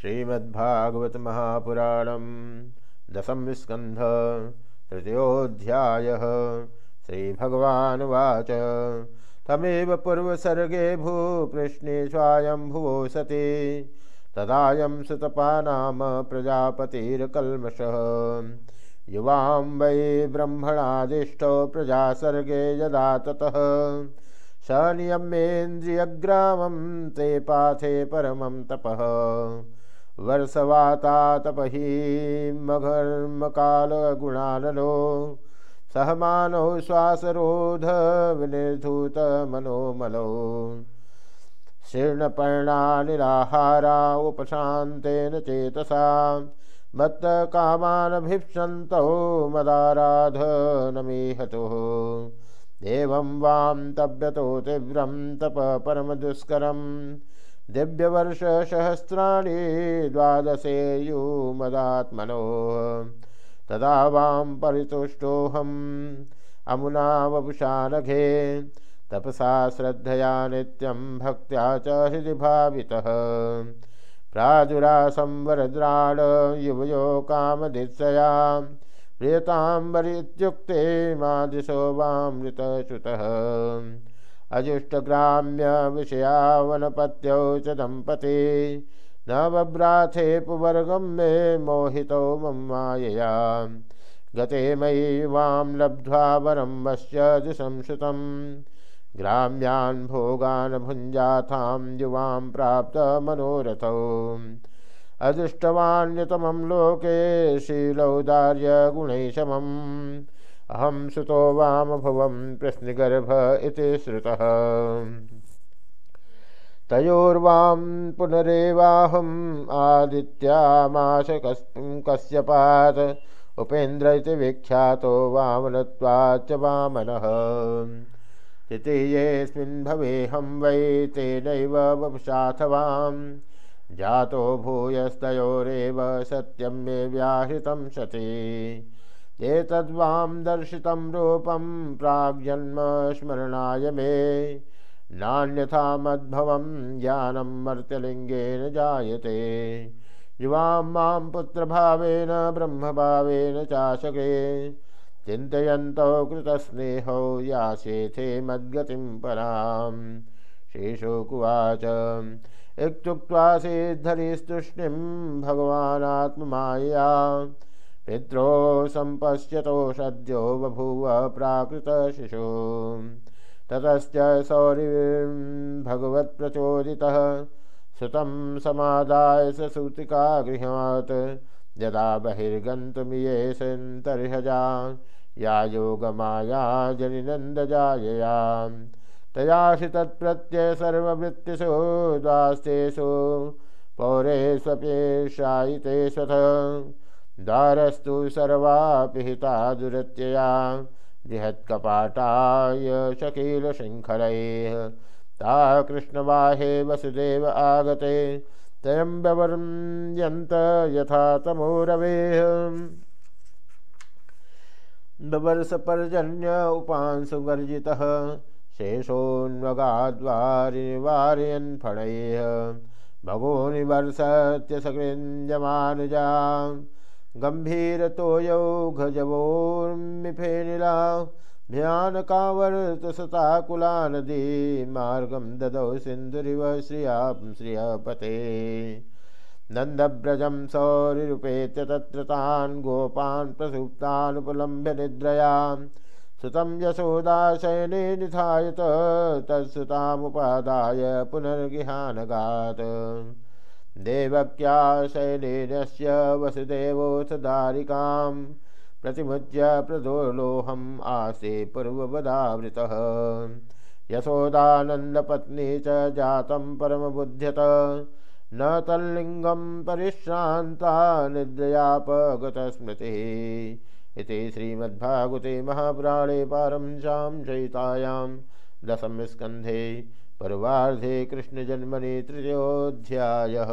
श्रीमद्भागवत महापुराणम दशम स्कंध तृतीयोध्याय श्रीभगवानुवाच। तमेव पूर्वसर्गे भूपृष्णे स्वायम्भुवो सति। तदायं सुतपा नाम युवां वै ब्रह्मणादिष्टो प्रजासर्गे यदा ततः। स नियम्येन्द्रियग्रामं ते पाथे परमं तपः। वर्षवाता तपही मघर्मकालगुणानलो सहमानो श्वासरोध विनिर्धूत मनोमलो। शीर्णपर्णानिराहारा उपशान्तेन चेतसा। मत्तकामानभीप्सन्तौ मदाराधनमीहतुः। एवं वां तव्यतो तीव्रं तप परमदुष्करम्। दिव्यवर्षसहस्राणि द्वादशेयुमदात्मनो तदा वां परितुष्टोऽहम्। अमुना वपुषानघे। तपसा श्रद्धया नित्यं भक्त्या च हृदि भावितः। प्राजुरासंवरद्राड युवयो कामदित्सया। प्रियताम्बरित्युक्ते मादिशो वामृतच्युतः अजुष्टग्राम्यविषयावनपत्यौ च दम्पती। न बभ्राथे पुवर्गं मे मोहितो मम मायया। गते मयि वां लब्ध्वा वरं वश्य दिशंश्रुतं ग्राम्यान् भोगान् भुञ्जाथां युवां प्राप्तमनोरथौ अदृष्टवान्यतमं लोके शीलौदार्यगुणैशमम् अहं सुतो वामभुवं प्रश्नगर्भ इति श्रुतः। तयोर्वां पुनरेवाहम् आदित्यामाश कश्यपात्, उपेन्द्र इति विख्यातो वामनत्वाच्च वामनः। वै तेनैव वपुषाथवाम्, जातो भूयस्तयोरेव सत्यं मे व्याहृतं सति। एतद्वां दर्शितं रूपं प्राग्जन्म स्मरणाय मे। नान्यथा मद्भवं ज्ञानं मर्त्यलिङ्गेन जायते। युवां माँ पुत्रभावेन, ब्रह्मभावेन चाशके। चिन्तयन्तौ कृतस्नेहौ यासेथे मद्गतिं परां शेषोकुवाच इत्युक्त्वा सिद्धरिस्तुष्णिं भगवानात्ममायया। पित्रो सम्पश्यतो सद्यो बभूव प्राकृतशिशु ततश्च सौरिं भगवत्प्रचोदितः सुतं समादाय ससूतिका गृहात् यदा बहिर्गन्तुमियेशन्तर्हजा या योगमाया जनिनन्दजायया। तयासि तत्प्रत्यय सर्ववृत्तिषु, द्वास्तेषु पौरेष्वप्येषायिते स्वथ द्वारस्तु सर्वा पिहिता दुरत्यया बृहत्कपाटाय शकीलशृङ्खलैः। ता कृष्णवाहे वसुदेव आगते तयम्बवर्यन्त यथा तमोरवेः। बवर्षपर्जन्य उपांशुवर्जितः शेषोन्वगाद्वारिवारयन् फणैः। भगोनिवर्षत्य सकृञ्जमानुजा गम्भीरतोयौ घजवोर्मिफेनिला भयानकावर्तसताकुला नदी मार्गं ददौ सिन्धुरिव श्रिया श्रियपते। नन्दव्रजं सौरिरुपेत्य तत्र गोपान् प्रसुप्तानुपलम्ब्य निद्रयाम्। सुतं यशोदाशयने निधायत, तत्सुतामुपादाय पुनर्गिहानगात्। देवक्या शैलेनस्य वसुदेवोऽथ दारिकां प्रतिमुच्य प्रदोलोहम् आसे पूर्ववदावृतः। यशोदानन्दपत्नी च जातं परमबुध्यत न तल्लिङ्गं परिश्रान्ता निद्रयापगतस्मृतिः। इति श्रीमद्भागवते महापुराणे पारंशां चयितायां दशमस्कन्धे पर्वार्धे कृष्णजन्मनि तृतीयोऽध्यायः।